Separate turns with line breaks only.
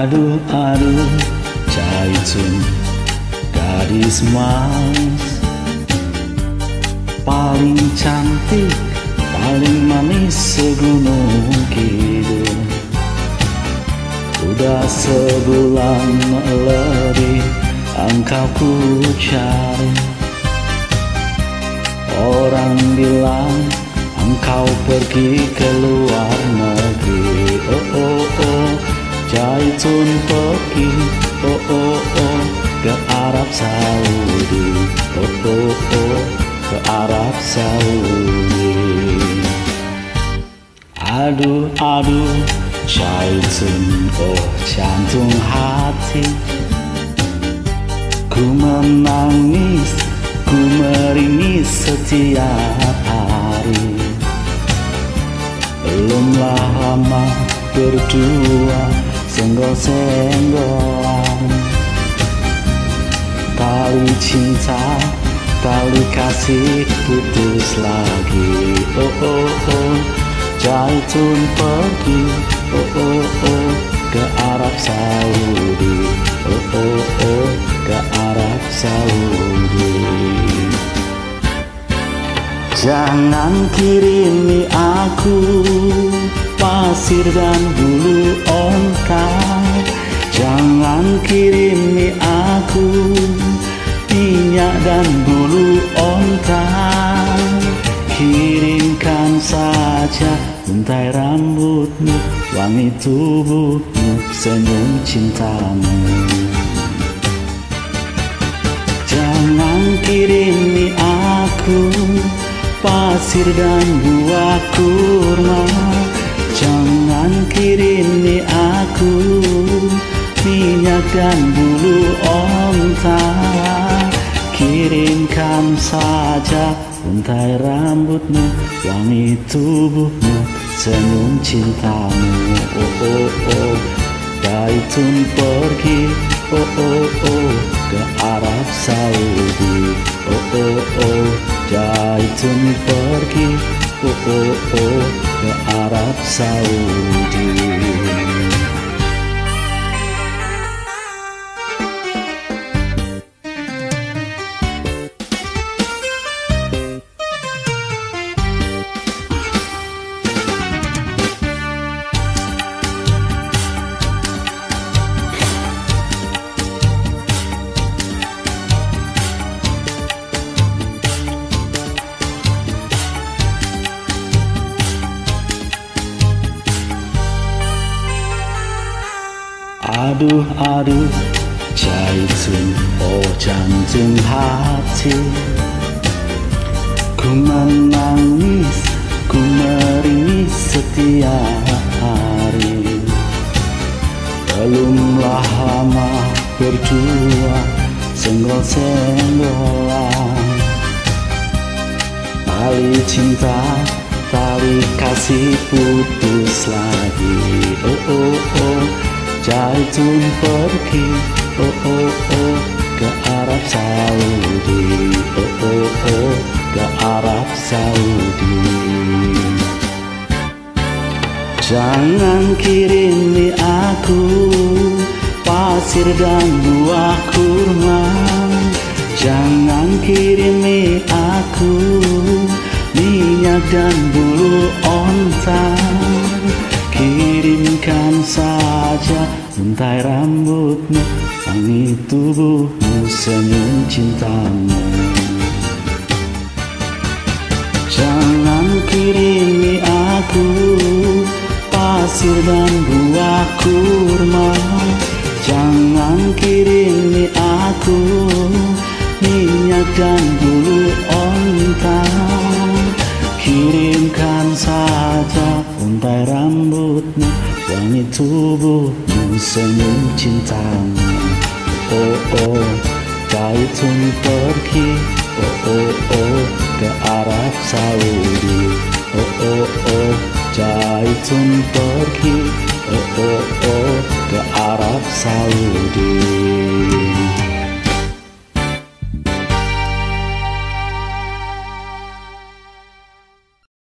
Aduh aduh Jaitun Gadis mas. Paling cantik Paling manis segunung kidul. Udah sebulan lebih Engkau ku cari. Orang bilang Engkau pergi ke luar Oh oh Ke Arab Saudi. Aduh aduh Jaitun Oh jantung hati. Ku menangis Ku meringis setiap hari. Belumlah lama berdua senggol-senggolan. Tali cinta, tali kasih putus lagi. Oh oh oh, Jaitun pergi. Oh oh oh, ke Arab Saudi. Oh oh oh, ke Arab Saudi. Jangan kirimi aku pasir dan bulu onta Jangan kirimi aku minyak dan bulu onta Kirimkan saja untai rambutmu, wangi tubuhmu, senyum cintamu. Jangan kirimi aku pasir dan buah kurma. Jangan kirimi aku minyak dan bulu Kirimkan saja untai rambutmu, wangi tubuhmu, senyum cintamu. Oh oh oh, Daitun pergi. Oh oh oh, ke Arab Saudi. Oh oh oh, Jaitun pergi. Oh oh oh ke Arab Saudi Aduh aduh Jaitun oh jantung hati. Ku menangis Ku meringis setiap hari. Belumlah lama berdua Senggol-senggolan. Tali cinta Tali kasih putus lagi. Oh oh oh Jaitun pergi. Oh oh oh Ke Arab Saudi. Oh oh oh Ke Arab Saudi. Jangan kirimi aku Pasir dan buah kurma. Jangan kirimi aku Minyak dan bulu untai rambutmu Wangi tubuhmu, senyum cintamu. Jangan kirimi aku Pasir dan buah kurma. Jangan kirimi aku Minyak dan bulu onta. Kirimkan saja untai rambutmu Wangi tubuhmu, senyum cintamu Oh oh, Jaitun pergi. Oh oh oh, ke Arab Saudi. Oh oh oh, Jaitun pergi. Oh oh oh, ke Arab Saudi